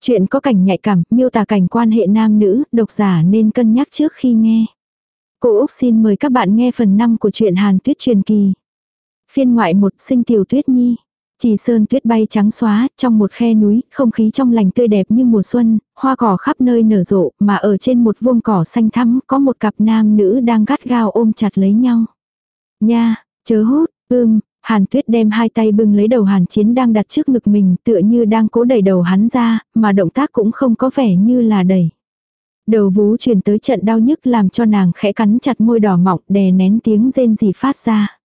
Chuyện có cảnh nhạy cảm, miêu tả cảnh quan hệ nam nữ, độc giả nên cân nhắc trước khi nghe. Cô Úc xin mời các bạn nghe phần 5 của truyện Hàn Tuyết truyền kỳ. Phiên ngoại một sinh tiểu tuyết nhi. Chỉ sơn tuyết bay trắng xóa, trong một khe núi, không khí trong lành tươi đẹp như mùa xuân, hoa cỏ khắp nơi nở rộ, mà ở trên một vuông cỏ xanh thắm có một cặp nam nữ đang gắt gao ôm chặt lấy nhau. Nha, chớ hút, ưm, Hàn Tuyết đem hai tay bưng lấy đầu Hàn Chiến đang đặt trước ngực mình tựa như đang cố đẩy đầu hắn ra, mà động tác cũng không có vẻ như là đẩy. Đầu vú truyền tới trận đau nhức làm cho nàng khẽ cắn chặt môi đỏ mọng đè nén tiếng rên rỉ phát ra.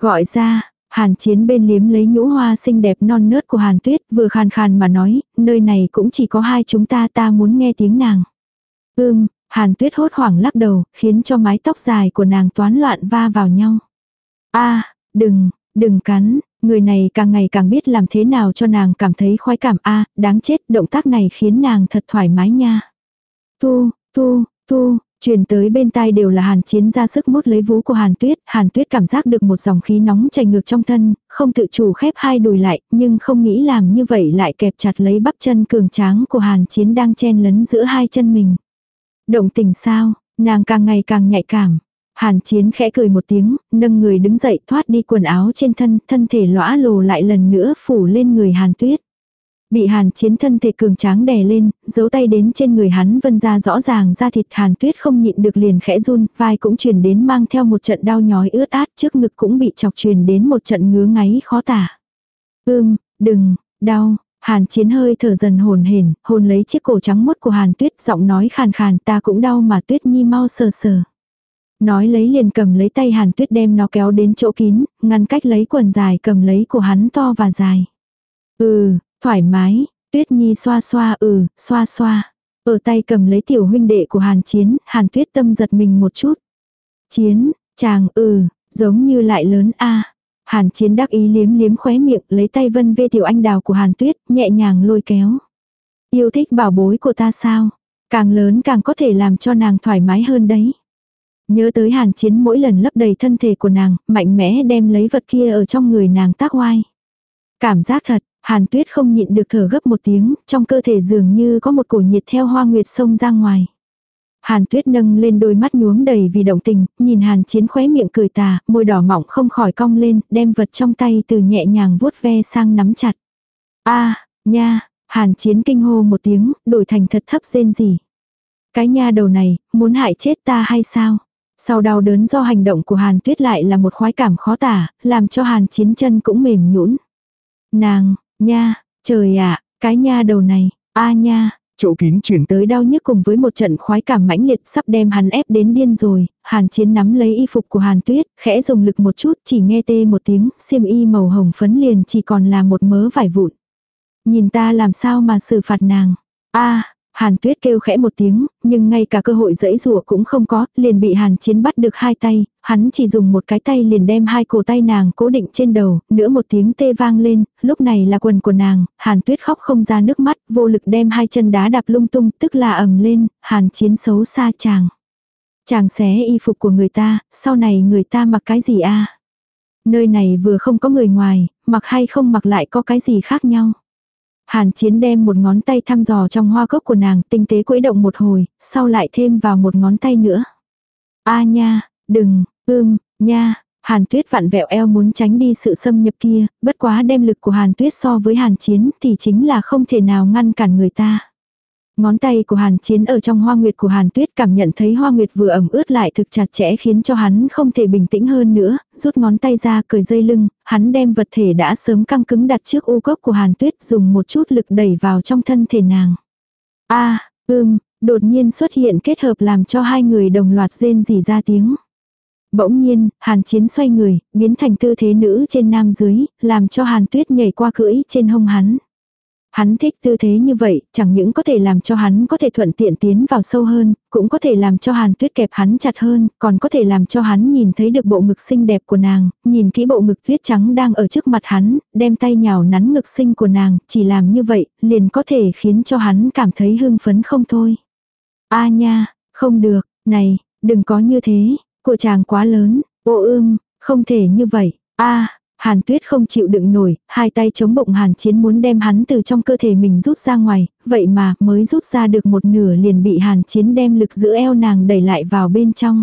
Gọi ra, Hàn Chiến bên liếm lấy nhũ hoa xinh đẹp non nớt của Hàn Tuyết vừa khàn khàn mà nói, nơi này cũng chỉ có hai chúng ta ta muốn nghe tiếng nàng. Ưm, Hàn Tuyết hốt hoảng lắc đầu, khiến cho mái tóc dài của nàng toán loạn va vào nhau. a đừng, đừng cắn, người này càng ngày càng biết làm thế nào cho nàng cảm thấy khoái cảm a đáng chết, động tác này khiến nàng thật thoải mái nha. Tu, tu, tu, truyền tới bên tai đều là hàn chiến ra sức mút lấy vú của hàn tuyết, hàn tuyết cảm giác được một dòng khí nóng chảy ngược trong thân, không tự chủ khép hai đùi lại, nhưng không nghĩ làm như vậy lại kẹp chặt lấy bắp chân cường tráng của hàn chiến đang chen lấn giữa hai chân mình. Động tình sao, nàng càng ngày càng nhạy cảm. Hàn chiến khẽ cười một tiếng, nâng người đứng dậy thoát đi quần áo trên thân, thân thể lõa lồ lại lần nữa phủ lên người hàn tuyết. Bị hàn chiến thân thể cường tráng đè lên, giấu tay đến trên người hắn vân ra rõ ràng ra thịt hàn tuyết không nhịn được liền khẽ run, vai cũng truyền đến mang theo một trận đau nhói ướt át trước ngực cũng bị chọc truyền đến một trận ngứa ngáy khó tả. Ưm, đừng, đau, hàn chiến hơi thở dần hồn hển, hồn lấy chiếc cổ trắng mốt của hàn tuyết giọng nói khàn khàn ta cũng đau mà tuyết nhi mau sờ sờ. Nói lấy liền cầm lấy tay hàn tuyết đem nó kéo đến chỗ kín, ngăn cách lấy quần dài cầm lấy của hắn to và dài. Ừ, thoải mái, tuyết nhi xoa xoa ừ, xoa xoa. Ở tay cầm lấy tiểu huynh đệ của hàn chiến, hàn tuyết tâm giật mình một chút. Chiến, chàng ừ, giống như lại lớn a Hàn chiến đắc ý liếm liếm khóe miệng lấy tay vân vê tiểu anh đào của hàn tuyết, nhẹ nhàng lôi kéo. Yêu thích bảo bối của ta sao? Càng lớn càng có thể làm cho nàng thoải mái hơn đấy. Nhớ tới hàn chiến mỗi lần lấp đầy thân thể của nàng, mạnh mẽ đem lấy vật kia ở trong người nàng tác oai. Cảm giác thật, hàn tuyết không nhịn được thở gấp một tiếng, trong cơ thể dường như có một cổ nhiệt theo hoa nguyệt sông ra ngoài. Hàn tuyết nâng lên đôi mắt nhuốm đầy vì động tình, nhìn hàn chiến khóe miệng cười tà, môi đỏ mỏng không khỏi cong lên, đem vật trong tay từ nhẹ nhàng vuốt ve sang nắm chặt. a nha, hàn chiến kinh hô một tiếng, đổi thành thật thấp rên gì. Cái nha đầu này, muốn hại chết ta hay sao? Sau đau đớn do hành động của Hàn Tuyết lại là một khoái cảm khó tả, làm cho Hàn Chiến chân cũng mềm nhũn. Nàng, nha, trời ạ, cái nha đầu này, a nha. Chỗ kín chuyển tới đau nhức cùng với một trận khoái cảm mãnh liệt sắp đem hắn ép đến điên rồi, Hàn Chiến nắm lấy y phục của Hàn Tuyết, khẽ dùng lực một chút, chỉ nghe tê một tiếng, xiêm y màu hồng phấn liền chỉ còn là một mớ vải vụn. Nhìn ta làm sao mà xử phạt nàng. A, Hàn tuyết kêu khẽ một tiếng, nhưng ngay cả cơ hội dẫy rủa cũng không có, liền bị hàn chiến bắt được hai tay, hắn chỉ dùng một cái tay liền đem hai cổ tay nàng cố định trên đầu, nữa một tiếng tê vang lên, lúc này là quần của nàng, hàn tuyết khóc không ra nước mắt, vô lực đem hai chân đá đạp lung tung, tức là ầm lên, hàn chiến xấu xa chàng. Chàng xé y phục của người ta, sau này người ta mặc cái gì a Nơi này vừa không có người ngoài, mặc hay không mặc lại có cái gì khác nhau. Hàn Chiến đem một ngón tay thăm dò trong hoa cốc của nàng, tinh tế quấy động một hồi, sau lại thêm vào một ngón tay nữa. A nha, đừng, ưm, nha, Hàn Tuyết vặn vẹo eo muốn tránh đi sự xâm nhập kia, bất quá đem lực của Hàn Tuyết so với Hàn Chiến thì chính là không thể nào ngăn cản người ta. Ngón tay của Hàn Chiến ở trong hoa nguyệt của Hàn Tuyết cảm nhận thấy hoa nguyệt vừa ẩm ướt lại thực chặt chẽ khiến cho hắn không thể bình tĩnh hơn nữa, rút ngón tay ra cởi dây lưng, hắn đem vật thể đã sớm căng cứng đặt trước u cốc của Hàn Tuyết dùng một chút lực đẩy vào trong thân thể nàng. a ưm, đột nhiên xuất hiện kết hợp làm cho hai người đồng loạt rên rỉ ra tiếng. Bỗng nhiên, Hàn Chiến xoay người, biến thành tư thế nữ trên nam dưới, làm cho Hàn Tuyết nhảy qua cưỡi trên hông hắn. Hắn thích tư thế như vậy, chẳng những có thể làm cho hắn có thể thuận tiện tiến vào sâu hơn, cũng có thể làm cho hàn tuyết kẹp hắn chặt hơn, còn có thể làm cho hắn nhìn thấy được bộ ngực xinh đẹp của nàng, nhìn kỹ bộ ngực tuyết trắng đang ở trước mặt hắn, đem tay nhào nắn ngực xinh của nàng, chỉ làm như vậy, liền có thể khiến cho hắn cảm thấy hưng phấn không thôi. A nha, không được, này, đừng có như thế, của chàng quá lớn, ô ưm, không thể như vậy, a Hàn tuyết không chịu đựng nổi, hai tay chống bụng hàn chiến muốn đem hắn từ trong cơ thể mình rút ra ngoài, vậy mà mới rút ra được một nửa liền bị hàn chiến đem lực giữa eo nàng đẩy lại vào bên trong.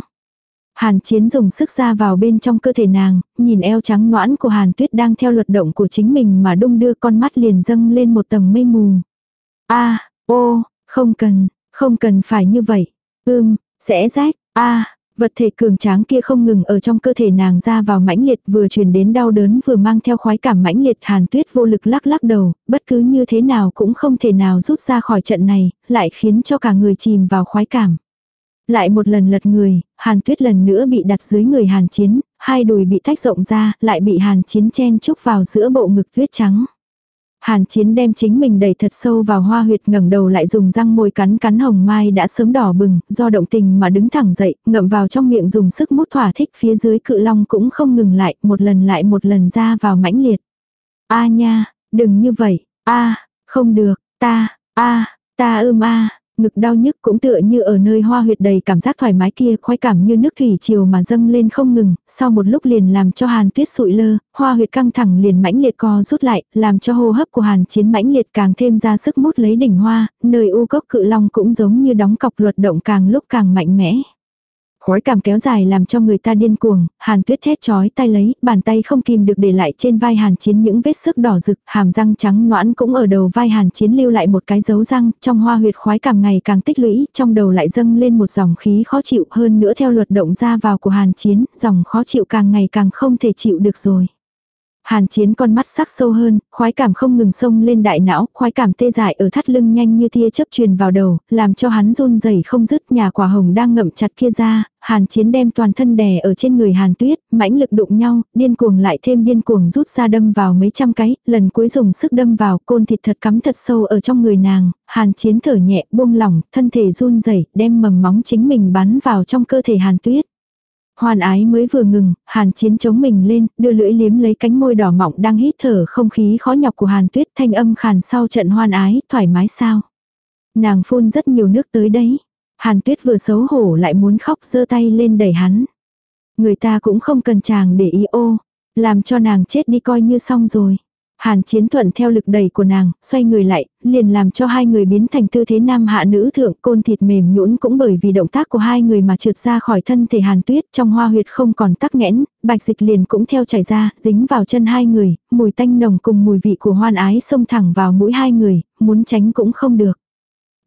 Hàn chiến dùng sức ra vào bên trong cơ thể nàng, nhìn eo trắng noãn của hàn tuyết đang theo luật động của chính mình mà đung đưa con mắt liền dâng lên một tầng mây mù. a ô, không cần, không cần phải như vậy. Ưm, sẽ rách, a Vật thể cường tráng kia không ngừng ở trong cơ thể nàng ra vào mãnh liệt vừa truyền đến đau đớn vừa mang theo khoái cảm mãnh liệt hàn tuyết vô lực lắc lắc đầu, bất cứ như thế nào cũng không thể nào rút ra khỏi trận này, lại khiến cho cả người chìm vào khoái cảm. Lại một lần lật người, hàn tuyết lần nữa bị đặt dưới người hàn chiến, hai đùi bị tách rộng ra, lại bị hàn chiến chen chúc vào giữa bộ ngực tuyết trắng. Hàn chiến đem chính mình đẩy thật sâu vào hoa huyệt ngẩng đầu lại dùng răng môi cắn cắn hồng mai đã sớm đỏ bừng, do động tình mà đứng thẳng dậy, ngậm vào trong miệng dùng sức mút thỏa thích phía dưới cự long cũng không ngừng lại, một lần lại một lần ra vào mãnh liệt. A nha, đừng như vậy, a không được, ta, a ta ưm a Ngực đau nhức cũng tựa như ở nơi hoa huyệt đầy cảm giác thoải mái kia, khoái cảm như nước thủy chiều mà dâng lên không ngừng, sau một lúc liền làm cho hàn tuyết sụi lơ, hoa huyệt căng thẳng liền mãnh liệt co rút lại, làm cho hô hấp của hàn chiến mãnh liệt càng thêm ra sức mút lấy đỉnh hoa, nơi u cốc cự long cũng giống như đóng cọc luật động càng lúc càng mạnh mẽ. Khói cảm kéo dài làm cho người ta điên cuồng, hàn tuyết thét chói tay lấy, bàn tay không kìm được để lại trên vai hàn chiến những vết sức đỏ rực, hàm răng trắng noãn cũng ở đầu vai hàn chiến lưu lại một cái dấu răng, trong hoa huyệt khoái cảm ngày càng tích lũy, trong đầu lại dâng lên một dòng khí khó chịu hơn nữa theo luật động ra vào của hàn chiến, dòng khó chịu càng ngày càng không thể chịu được rồi. Hàn chiến con mắt sắc sâu hơn, khoái cảm không ngừng sông lên đại não, khoái cảm tê dại ở thắt lưng nhanh như tia chớp truyền vào đầu, làm cho hắn run rẩy không dứt nhà quả hồng đang ngậm chặt kia ra, hàn chiến đem toàn thân đè ở trên người hàn tuyết, mãnh lực đụng nhau, điên cuồng lại thêm điên cuồng rút ra đâm vào mấy trăm cái, lần cuối dùng sức đâm vào côn thịt thật cắm thật sâu ở trong người nàng, hàn chiến thở nhẹ buông lỏng, thân thể run rẩy đem mầm móng chính mình bắn vào trong cơ thể hàn tuyết. Hoàn ái mới vừa ngừng, hàn chiến chống mình lên, đưa lưỡi liếm lấy cánh môi đỏ mọng đang hít thở không khí khó nhọc của hàn tuyết thanh âm khàn sau trận hoan ái, thoải mái sao. Nàng phun rất nhiều nước tới đấy. Hàn tuyết vừa xấu hổ lại muốn khóc giơ tay lên đẩy hắn. Người ta cũng không cần chàng để ý ô, làm cho nàng chết đi coi như xong rồi. Hàn chiến thuận theo lực đẩy của nàng, xoay người lại, liền làm cho hai người biến thành tư thế nam hạ nữ thượng côn thịt mềm nhũn cũng bởi vì động tác của hai người mà trượt ra khỏi thân thể hàn tuyết trong hoa huyệt không còn tắc nghẽn, bạch dịch liền cũng theo chảy ra, dính vào chân hai người, mùi tanh nồng cùng mùi vị của hoan ái xông thẳng vào mũi hai người, muốn tránh cũng không được.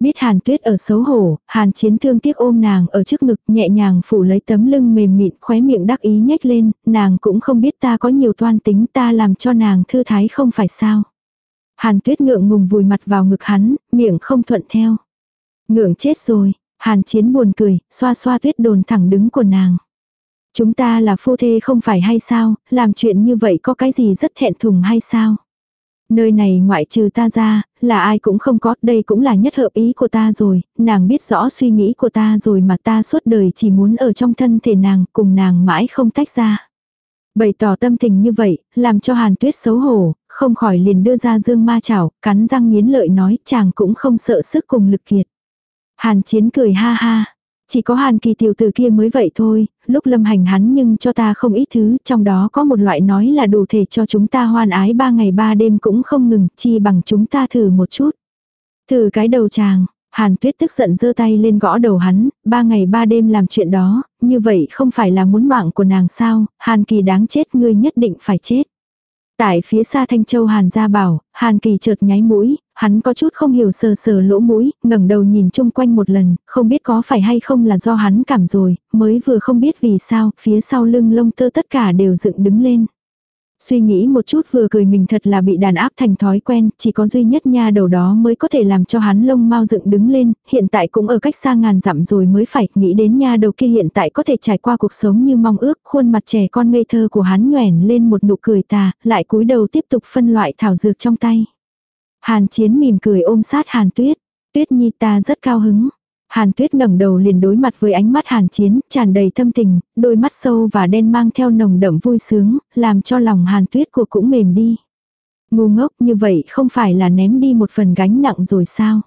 Biết hàn tuyết ở xấu hổ, hàn chiến thương tiếc ôm nàng ở trước ngực nhẹ nhàng phủ lấy tấm lưng mềm mịn khóe miệng đắc ý nhếch lên, nàng cũng không biết ta có nhiều toan tính ta làm cho nàng thư thái không phải sao. Hàn tuyết ngượng ngùng vùi mặt vào ngực hắn, miệng không thuận theo. Ngượng chết rồi, hàn chiến buồn cười, xoa xoa tuyết đồn thẳng đứng của nàng. Chúng ta là phu thê không phải hay sao, làm chuyện như vậy có cái gì rất thẹn thùng hay sao? Nơi này ngoại trừ ta ra, là ai cũng không có, đây cũng là nhất hợp ý của ta rồi, nàng biết rõ suy nghĩ của ta rồi mà ta suốt đời chỉ muốn ở trong thân thể nàng, cùng nàng mãi không tách ra. Bày tỏ tâm tình như vậy, làm cho hàn tuyết xấu hổ, không khỏi liền đưa ra dương ma chảo, cắn răng nghiến lợi nói chàng cũng không sợ sức cùng lực kiệt. Hàn chiến cười ha ha, chỉ có hàn kỳ tiểu tử kia mới vậy thôi, lúc lâm hành hắn nhưng cho ta không ít thứ, trong đó có một loại nói là đủ thể cho chúng ta hoan ái ba ngày ba đêm cũng không ngừng, chi bằng chúng ta thử một chút. Thử cái đầu chàng, Hàn tuyết tức giận giơ tay lên gõ đầu hắn, ba ngày ba đêm làm chuyện đó, như vậy không phải là muốn mạng của nàng sao, Hàn kỳ đáng chết ngươi nhất định phải chết. Tại phía xa Thanh Châu Hàn gia bảo, Hàn Kỳ chợt nháy mũi, hắn có chút không hiểu sờ sờ lỗ mũi, ngẩng đầu nhìn chung quanh một lần, không biết có phải hay không là do hắn cảm rồi, mới vừa không biết vì sao, phía sau lưng lông tơ tất cả đều dựng đứng lên. Suy nghĩ một chút vừa cười mình thật là bị đàn áp thành thói quen, chỉ có duy nhất nha đầu đó mới có thể làm cho hắn lông mau dựng đứng lên, hiện tại cũng ở cách xa ngàn dặm rồi mới phải nghĩ đến nha đầu kia hiện tại có thể trải qua cuộc sống như mong ước, khuôn mặt trẻ con ngây thơ của hắn nhoẻn lên một nụ cười tà, lại cúi đầu tiếp tục phân loại thảo dược trong tay. Hàn chiến mỉm cười ôm sát hàn tuyết, tuyết nhi ta rất cao hứng. Hàn tuyết ngẩng đầu liền đối mặt với ánh mắt hàn chiến, tràn đầy thâm tình, đôi mắt sâu và đen mang theo nồng đậm vui sướng, làm cho lòng hàn tuyết của cũng mềm đi. Ngu ngốc như vậy không phải là ném đi một phần gánh nặng rồi sao?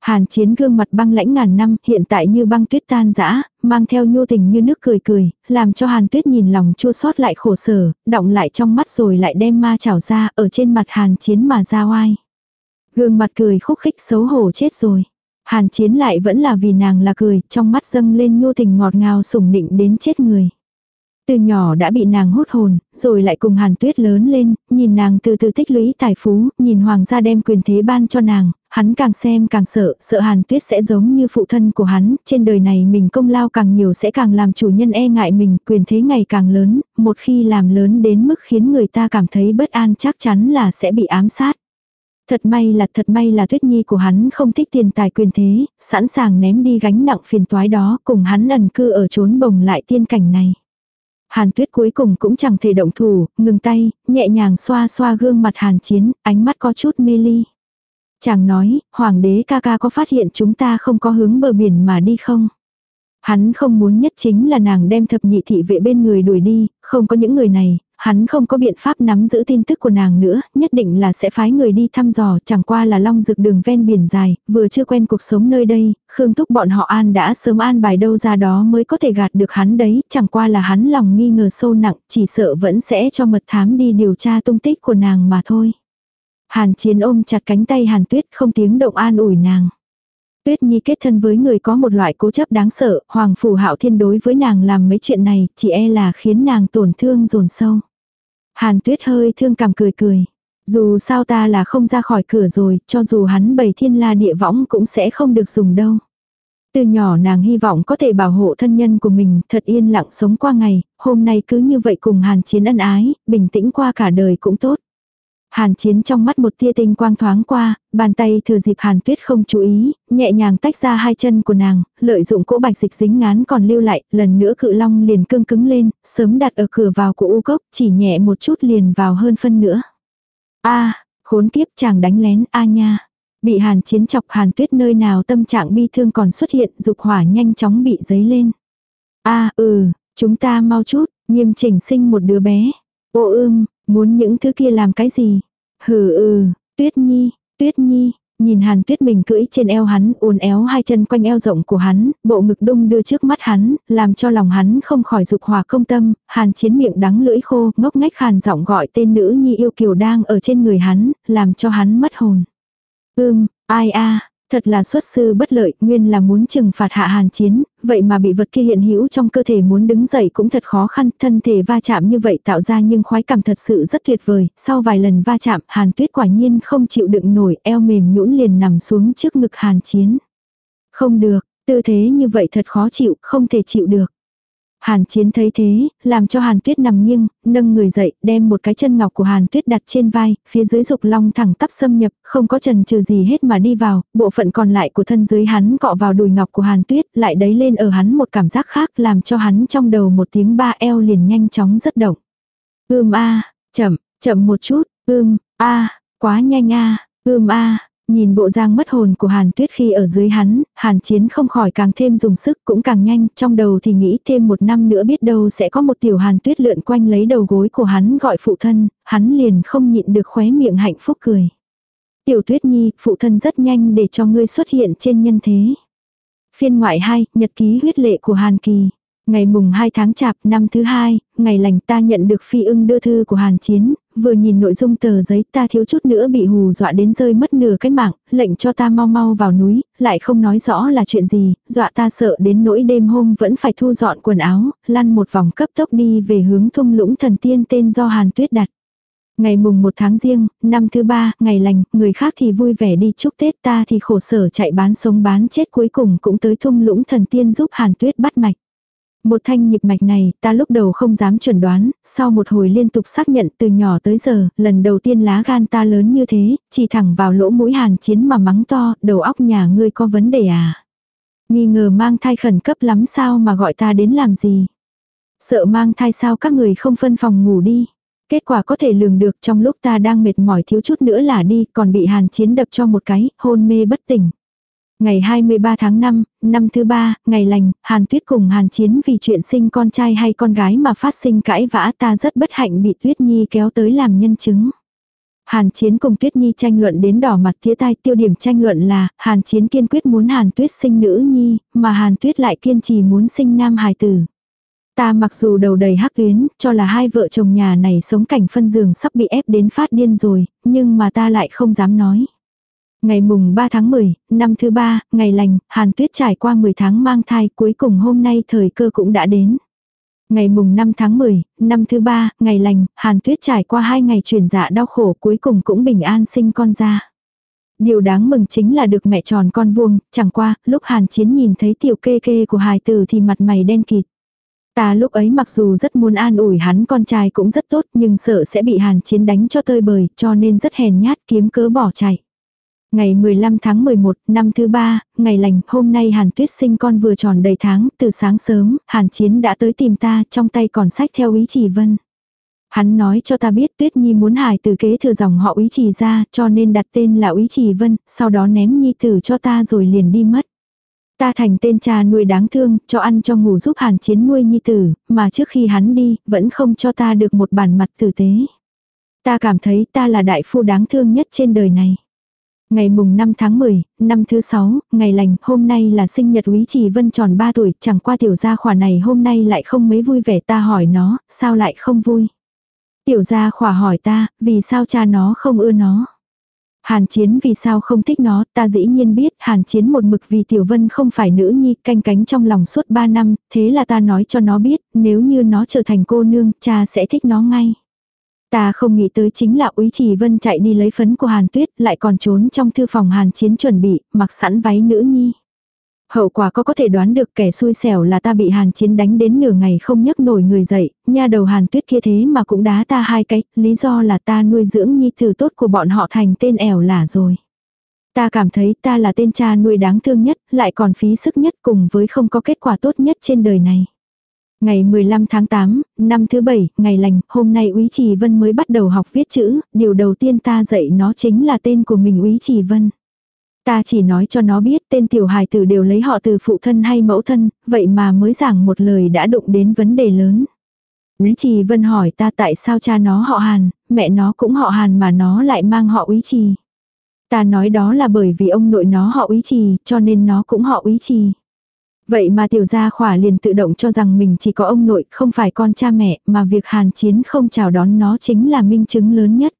Hàn chiến gương mặt băng lãnh ngàn năm, hiện tại như băng tuyết tan dã mang theo nhu tình như nước cười cười, làm cho hàn tuyết nhìn lòng chua xót lại khổ sở, động lại trong mắt rồi lại đem ma chảo ra, ở trên mặt hàn chiến mà ra oai. Gương mặt cười khúc khích xấu hổ chết rồi. Hàn chiến lại vẫn là vì nàng là cười, trong mắt dâng lên nhu tình ngọt ngào sủng nịnh đến chết người. Từ nhỏ đã bị nàng hút hồn, rồi lại cùng hàn tuyết lớn lên, nhìn nàng từ từ tích lũy tài phú, nhìn hoàng gia đem quyền thế ban cho nàng, hắn càng xem càng sợ, sợ hàn tuyết sẽ giống như phụ thân của hắn, trên đời này mình công lao càng nhiều sẽ càng làm chủ nhân e ngại mình, quyền thế ngày càng lớn, một khi làm lớn đến mức khiến người ta cảm thấy bất an chắc chắn là sẽ bị ám sát. Thật may là thật may là tuyết nhi của hắn không thích tiền tài quyền thế, sẵn sàng ném đi gánh nặng phiền toái đó cùng hắn ẩn cư ở trốn bồng lại tiên cảnh này. Hàn tuyết cuối cùng cũng chẳng thể động thủ, ngừng tay, nhẹ nhàng xoa xoa gương mặt hàn chiến, ánh mắt có chút mê ly. Chàng nói, hoàng đế ca ca có phát hiện chúng ta không có hướng bờ biển mà đi không? Hắn không muốn nhất chính là nàng đem thập nhị thị vệ bên người đuổi đi, không có những người này, hắn không có biện pháp nắm giữ tin tức của nàng nữa, nhất định là sẽ phái người đi thăm dò, chẳng qua là long dược đường ven biển dài, vừa chưa quen cuộc sống nơi đây, Khương Thúc bọn họ an đã sớm an bài đâu ra đó mới có thể gạt được hắn đấy, chẳng qua là hắn lòng nghi ngờ sâu nặng, chỉ sợ vẫn sẽ cho mật thám đi điều tra tung tích của nàng mà thôi. Hàn Chiến ôm chặt cánh tay Hàn Tuyết không tiếng động an ủi nàng. Tuyết Nhi kết thân với người có một loại cố chấp đáng sợ, Hoàng Phủ Hạo Thiên đối với nàng làm mấy chuyện này, chỉ e là khiến nàng tổn thương dồn sâu. Hàn Tuyết hơi thương cảm cười cười. Dù sao ta là không ra khỏi cửa rồi, cho dù hắn bày thiên la địa võng cũng sẽ không được dùng đâu. Từ nhỏ nàng hy vọng có thể bảo hộ thân nhân của mình, thật yên lặng sống qua ngày, hôm nay cứ như vậy cùng Hàn Chiến ân ái, bình tĩnh qua cả đời cũng tốt. Hàn chiến trong mắt một tia tinh quang thoáng qua, bàn tay thừa dịp hàn tuyết không chú ý, nhẹ nhàng tách ra hai chân của nàng, lợi dụng cỗ bạch dịch dính ngán còn lưu lại, lần nữa cự long liền cương cứng lên, sớm đặt ở cửa vào của u cốc, chỉ nhẹ một chút liền vào hơn phân nữa. a khốn kiếp chàng đánh lén a nha. Bị hàn chiến chọc hàn tuyết nơi nào tâm trạng bi thương còn xuất hiện, dục hỏa nhanh chóng bị dấy lên. a ừ, chúng ta mau chút, nghiêm chỉnh sinh một đứa bé. Ô ưm, Muốn những thứ kia làm cái gì? Hừ ừ, tuyết nhi, tuyết nhi, nhìn hàn tuyết mình cưỡi trên eo hắn, uốn éo hai chân quanh eo rộng của hắn, bộ ngực đung đưa trước mắt hắn, làm cho lòng hắn không khỏi dục hòa công tâm, hàn chiến miệng đắng lưỡi khô, ngốc ngách hàn giọng gọi tên nữ nhi yêu kiều đang ở trên người hắn, làm cho hắn mất hồn. Ưm, ai a Thật là xuất sư bất lợi, nguyên là muốn trừng phạt hạ hàn chiến, vậy mà bị vật kia hiện hữu trong cơ thể muốn đứng dậy cũng thật khó khăn, thân thể va chạm như vậy tạo ra nhưng khoái cảm thật sự rất tuyệt vời, sau vài lần va chạm, hàn tuyết quả nhiên không chịu đựng nổi, eo mềm nhũn liền nằm xuống trước ngực hàn chiến. Không được, tư thế như vậy thật khó chịu, không thể chịu được. Hàn Chiến thấy thế, làm cho Hàn Tuyết nằm nghiêng, nâng người dậy, đem một cái chân ngọc của Hàn Tuyết đặt trên vai, phía dưới dục long thẳng tắp xâm nhập, không có trần trừ gì hết mà đi vào, bộ phận còn lại của thân dưới hắn cọ vào đùi ngọc của Hàn Tuyết, lại đấy lên ở hắn một cảm giác khác làm cho hắn trong đầu một tiếng ba eo liền nhanh chóng rất động. Ưm a, chậm, chậm một chút, ưm, a, quá nhanh a, ưm a, Nhìn bộ giang mất hồn của Hàn Tuyết khi ở dưới hắn, Hàn Chiến không khỏi càng thêm dùng sức cũng càng nhanh, trong đầu thì nghĩ thêm một năm nữa biết đâu sẽ có một tiểu Hàn Tuyết lượn quanh lấy đầu gối của hắn gọi phụ thân, hắn liền không nhịn được khóe miệng hạnh phúc cười. Tiểu Tuyết Nhi, phụ thân rất nhanh để cho ngươi xuất hiện trên nhân thế. Phiên ngoại 2, nhật ký huyết lệ của Hàn Kỳ. Ngày mùng 2 tháng chạp năm thứ hai, ngày lành ta nhận được phi ưng đưa thư của Hàn Chiến, vừa nhìn nội dung tờ giấy ta thiếu chút nữa bị hù dọa đến rơi mất nửa cái mạng, lệnh cho ta mau mau vào núi, lại không nói rõ là chuyện gì, dọa ta sợ đến nỗi đêm hôm vẫn phải thu dọn quần áo, lăn một vòng cấp tốc đi về hướng thung lũng thần tiên tên do Hàn Tuyết đặt. Ngày mùng 1 tháng riêng, năm thứ ba, ngày lành, người khác thì vui vẻ đi chúc Tết ta thì khổ sở chạy bán sống bán chết cuối cùng cũng tới thung lũng thần tiên giúp Hàn Tuyết bắt mạch. Một thanh nhịp mạch này, ta lúc đầu không dám chuẩn đoán, sau một hồi liên tục xác nhận từ nhỏ tới giờ, lần đầu tiên lá gan ta lớn như thế, chỉ thẳng vào lỗ mũi hàn chiến mà mắng to, đầu óc nhà ngươi có vấn đề à. Nghi ngờ mang thai khẩn cấp lắm sao mà gọi ta đến làm gì. Sợ mang thai sao các người không phân phòng ngủ đi. Kết quả có thể lường được trong lúc ta đang mệt mỏi thiếu chút nữa là đi, còn bị hàn chiến đập cho một cái, hôn mê bất tỉnh. Ngày 23 tháng 5, năm thứ ba, ngày lành, Hàn Tuyết cùng Hàn Chiến vì chuyện sinh con trai hay con gái mà phát sinh cãi vã ta rất bất hạnh bị Tuyết Nhi kéo tới làm nhân chứng. Hàn Chiến cùng Tuyết Nhi tranh luận đến đỏ mặt tía tai tiêu điểm tranh luận là Hàn Chiến kiên quyết muốn Hàn Tuyết sinh nữ nhi, mà Hàn Tuyết lại kiên trì muốn sinh nam hài tử. Ta mặc dù đầu đầy hắc tuyến, cho là hai vợ chồng nhà này sống cảnh phân giường sắp bị ép đến phát điên rồi, nhưng mà ta lại không dám nói. Ngày mùng 3 tháng 10, năm thứ ba, ngày lành, Hàn Tuyết trải qua 10 tháng mang thai cuối cùng hôm nay thời cơ cũng đã đến. Ngày mùng 5 tháng 10, năm thứ ba, ngày lành, Hàn Tuyết trải qua hai ngày truyền dạ đau khổ cuối cùng cũng bình an sinh con ra. Điều đáng mừng chính là được mẹ tròn con vuông, chẳng qua, lúc Hàn Chiến nhìn thấy tiểu kê kê của hài tử thì mặt mày đen kịt. Ta lúc ấy mặc dù rất muốn an ủi hắn con trai cũng rất tốt nhưng sợ sẽ bị Hàn Chiến đánh cho tơi bời cho nên rất hèn nhát kiếm cớ bỏ chạy. Ngày 15 tháng 11, năm thứ ba, ngày lành, hôm nay Hàn Tuyết sinh con vừa tròn đầy tháng, từ sáng sớm, Hàn Chiến đã tới tìm ta, trong tay còn sách theo ý chỉ vân. Hắn nói cho ta biết Tuyết Nhi muốn hài từ kế thừa dòng họ ý chỉ ra, cho nên đặt tên là ý chỉ vân, sau đó ném Nhi tử cho ta rồi liền đi mất. Ta thành tên cha nuôi đáng thương, cho ăn cho ngủ giúp Hàn Chiến nuôi Nhi tử, mà trước khi hắn đi, vẫn không cho ta được một bản mặt tử tế. Ta cảm thấy ta là đại phu đáng thương nhất trên đời này. Ngày mùng 5 tháng 10, năm thứ 6, ngày lành, hôm nay là sinh nhật Úy Trì Vân tròn 3 tuổi, chẳng qua tiểu gia khỏa này hôm nay lại không mấy vui vẻ ta hỏi nó, sao lại không vui. Tiểu gia khỏa hỏi ta, vì sao cha nó không ưa nó. Hàn Chiến vì sao không thích nó, ta dĩ nhiên biết, Hàn Chiến một mực vì Tiểu Vân không phải nữ nhi, canh cánh trong lòng suốt 3 năm, thế là ta nói cho nó biết, nếu như nó trở thành cô nương, cha sẽ thích nó ngay. Ta không nghĩ tới chính là Úy Trì Vân chạy đi lấy phấn của Hàn Tuyết, lại còn trốn trong thư phòng Hàn Chiến chuẩn bị, mặc sẵn váy nữ nhi. Hậu quả có có thể đoán được kẻ xui xẻo là ta bị Hàn Chiến đánh đến nửa ngày không nhấc nổi người dậy, nha đầu Hàn Tuyết kia thế mà cũng đá ta hai cái, lý do là ta nuôi dưỡng nhi tử tốt của bọn họ thành tên ẻo lả rồi. Ta cảm thấy ta là tên cha nuôi đáng thương nhất, lại còn phí sức nhất cùng với không có kết quả tốt nhất trên đời này. Ngày 15 tháng 8, năm thứ bảy, ngày lành, hôm nay Úy Trì Vân mới bắt đầu học viết chữ, điều đầu tiên ta dạy nó chính là tên của mình Úy Trì Vân. Ta chỉ nói cho nó biết tên tiểu hài tử đều lấy họ từ phụ thân hay mẫu thân, vậy mà mới giảng một lời đã đụng đến vấn đề lớn. Úy Trì Vân hỏi ta tại sao cha nó họ Hàn, mẹ nó cũng họ Hàn mà nó lại mang họ Úy Trì. Ta nói đó là bởi vì ông nội nó họ Úy Trì, cho nên nó cũng họ Úy Trì. Vậy mà tiểu gia khỏa liền tự động cho rằng mình chỉ có ông nội, không phải con cha mẹ, mà việc hàn chiến không chào đón nó chính là minh chứng lớn nhất.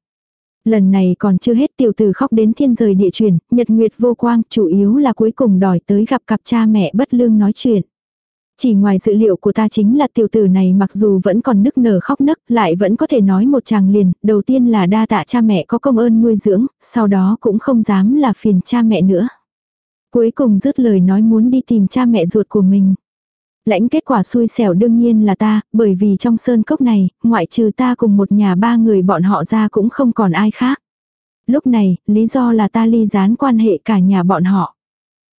Lần này còn chưa hết tiểu tử khóc đến thiên rời địa chuyển, nhật nguyệt vô quang, chủ yếu là cuối cùng đòi tới gặp cặp cha mẹ bất lương nói chuyện. Chỉ ngoài dự liệu của ta chính là tiểu tử này mặc dù vẫn còn nức nở khóc nức, lại vẫn có thể nói một chàng liền, đầu tiên là đa tạ cha mẹ có công ơn nuôi dưỡng, sau đó cũng không dám là phiền cha mẹ nữa. Cuối cùng dứt lời nói muốn đi tìm cha mẹ ruột của mình. Lãnh kết quả xui xẻo đương nhiên là ta, bởi vì trong sơn cốc này, ngoại trừ ta cùng một nhà ba người bọn họ ra cũng không còn ai khác. Lúc này, lý do là ta ly gián quan hệ cả nhà bọn họ.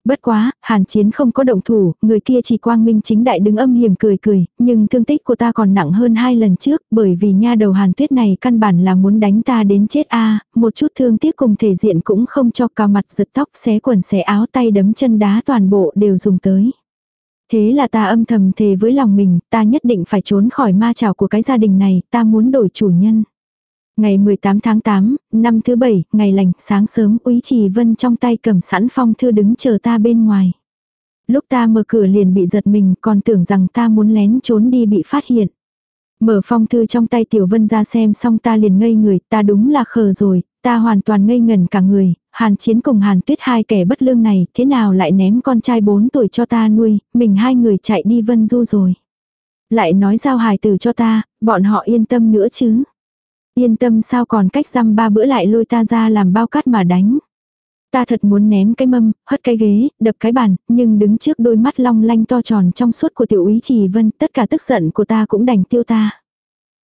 Bất quá, hàn chiến không có động thủ, người kia chỉ quang minh chính đại đứng âm hiểm cười cười, nhưng thương tích của ta còn nặng hơn hai lần trước, bởi vì nha đầu hàn tuyết này căn bản là muốn đánh ta đến chết a một chút thương tiếc cùng thể diện cũng không cho cao mặt giật tóc xé quần xé áo tay đấm chân đá toàn bộ đều dùng tới. Thế là ta âm thầm thề với lòng mình, ta nhất định phải trốn khỏi ma trào của cái gia đình này, ta muốn đổi chủ nhân. Ngày 18 tháng 8, năm thứ bảy, ngày lành, sáng sớm, Úy Trì Vân trong tay cầm sẵn phong thư đứng chờ ta bên ngoài. Lúc ta mở cửa liền bị giật mình, còn tưởng rằng ta muốn lén trốn đi bị phát hiện. Mở phong thư trong tay Tiểu Vân ra xem xong ta liền ngây người, ta đúng là khờ rồi, ta hoàn toàn ngây ngẩn cả người, Hàn Chiến cùng Hàn Tuyết hai kẻ bất lương này, thế nào lại ném con trai 4 tuổi cho ta nuôi, mình hai người chạy đi Vân Du rồi. Lại nói giao hài tử cho ta, bọn họ yên tâm nữa chứ. Yên tâm sao còn cách răm ba bữa lại lôi ta ra làm bao cát mà đánh. Ta thật muốn ném cái mâm, hất cái ghế, đập cái bàn, nhưng đứng trước đôi mắt long lanh to tròn trong suốt của tiểu úy trì vân, tất cả tức giận của ta cũng đành tiêu ta.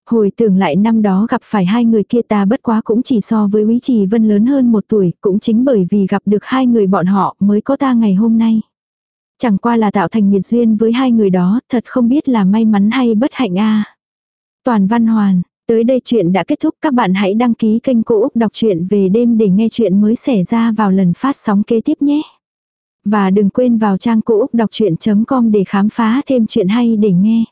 Hồi tưởng lại năm đó gặp phải hai người kia ta bất quá cũng chỉ so với úy trì vân lớn hơn một tuổi, cũng chính bởi vì gặp được hai người bọn họ mới có ta ngày hôm nay. Chẳng qua là tạo thành nhiệt duyên với hai người đó, thật không biết là may mắn hay bất hạnh a. Toàn văn hoàn, Tới đây chuyện đã kết thúc, các bạn hãy đăng ký kênh Cô Úc Đọc truyện về đêm để nghe chuyện mới xảy ra vào lần phát sóng kế tiếp nhé. Và đừng quên vào trang cô úc đọc chuyện.com để khám phá thêm chuyện hay để nghe.